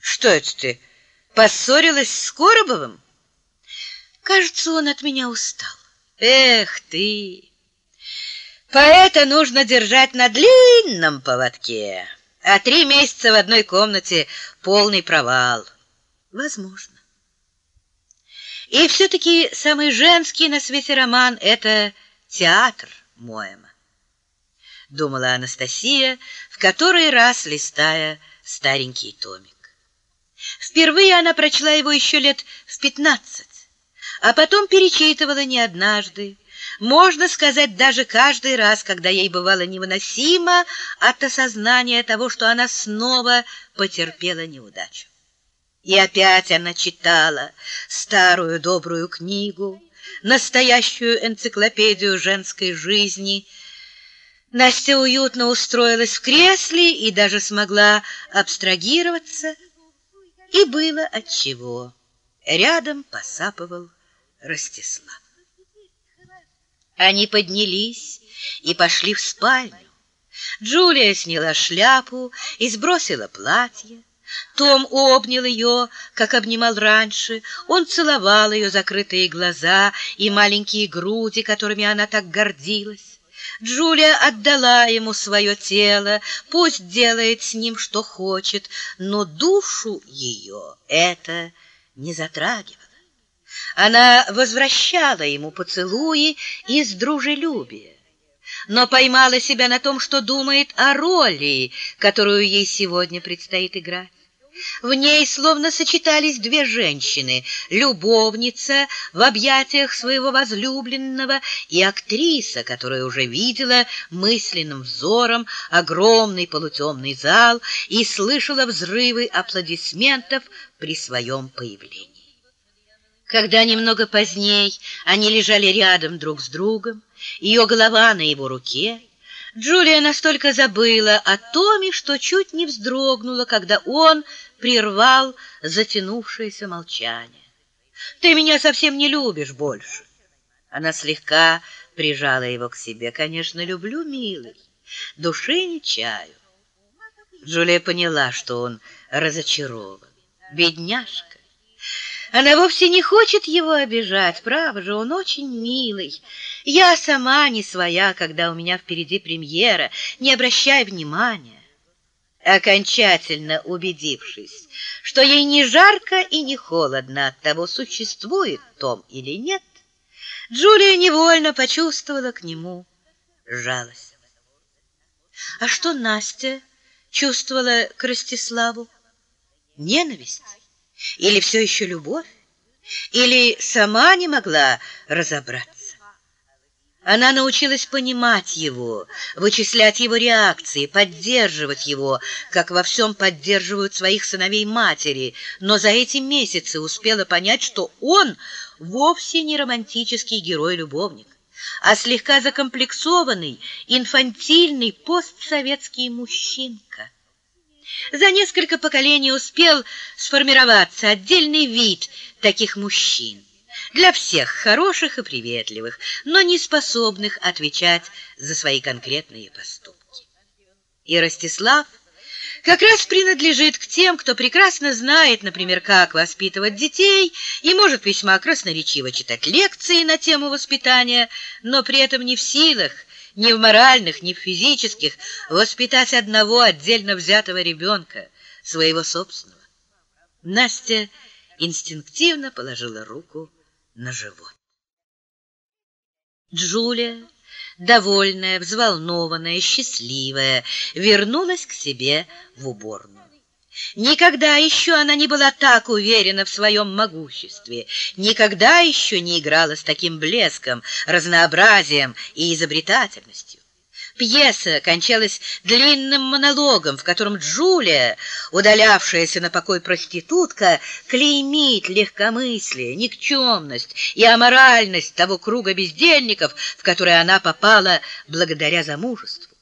Что это ты, поссорилась с Коробовым? Кажется, он от меня устал. Эх ты! Поэта нужно держать на длинном поводке, а три месяца в одной комнате — полный провал. Возможно. И все-таки самый женский на свете роман — это театр Моэма. Думала Анастасия, в который раз листая старенький томик. Впервые она прочла его еще лет в пятнадцать, а потом перечитывала не однажды, можно сказать, даже каждый раз, когда ей бывало невыносимо от осознания того, что она снова потерпела неудачу. И опять она читала старую добрую книгу, настоящую энциклопедию женской жизни. Настя уютно устроилась в кресле и даже смогла абстрагироваться, и было отчего. Рядом посапывал Ростислав. Они поднялись и пошли в спальню. Джулия сняла шляпу и сбросила платье. Том обнял ее, как обнимал раньше. Он целовал ее закрытые глаза и маленькие груди, которыми она так гордилась. Джулия отдала ему свое тело, пусть делает с ним, что хочет, но душу ее это не затрагивало. Она возвращала ему поцелуи из дружелюбия но поймала себя на том, что думает о роли, которую ей сегодня предстоит играть. В ней словно сочетались две женщины, любовница в объятиях своего возлюбленного и актриса, которая уже видела мысленным взором огромный полутемный зал и слышала взрывы аплодисментов при своем появлении. Когда немного поздней они лежали рядом друг с другом, ее голова на его руке, Джулия настолько забыла о Томе, что чуть не вздрогнула, когда он прервал затянувшееся молчание. «Ты меня совсем не любишь больше!» Она слегка прижала его к себе. «Конечно, люблю, милый, души не чаю». Джулия поняла, что он разочарован. «Бедняжка!» Она вовсе не хочет его обижать, право же, он очень милый. Я сама не своя, когда у меня впереди премьера, не обращай внимания. Окончательно убедившись, что ей не жарко и не холодно от того, существует Том или нет, Джулия невольно почувствовала к нему жалость. А что Настя чувствовала к Ростиславу? Ненависть? Или все еще любовь? Или сама не могла разобраться? Она научилась понимать его, вычислять его реакции, поддерживать его, как во всем поддерживают своих сыновей матери, но за эти месяцы успела понять, что он вовсе не романтический герой-любовник, а слегка закомплексованный, инфантильный постсоветский мужчинка. За несколько поколений успел сформироваться отдельный вид таких мужчин, для всех хороших и приветливых, но не способных отвечать за свои конкретные поступки. И Ростислав как раз принадлежит к тем, кто прекрасно знает, например, как воспитывать детей и может весьма красноречиво читать лекции на тему воспитания, но при этом не в силах ни в моральных, ни в физических, воспитать одного отдельно взятого ребенка, своего собственного. Настя инстинктивно положила руку на живот. Джулия, довольная, взволнованная, счастливая, вернулась к себе в уборную. Никогда еще она не была так уверена в своем могуществе, никогда еще не играла с таким блеском, разнообразием и изобретательностью. Пьеса кончалась длинным монологом, в котором Джулия, удалявшаяся на покой проститутка, клеймит легкомыслие, никчемность и аморальность того круга бездельников, в который она попала благодаря замужеству.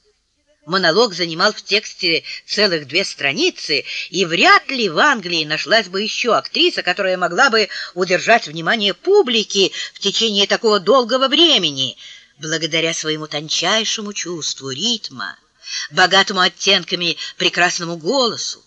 Монолог занимал в тексте целых две страницы, и вряд ли в Англии нашлась бы еще актриса, которая могла бы удержать внимание публики в течение такого долгого времени, благодаря своему тончайшему чувству ритма, богатому оттенками прекрасному голосу,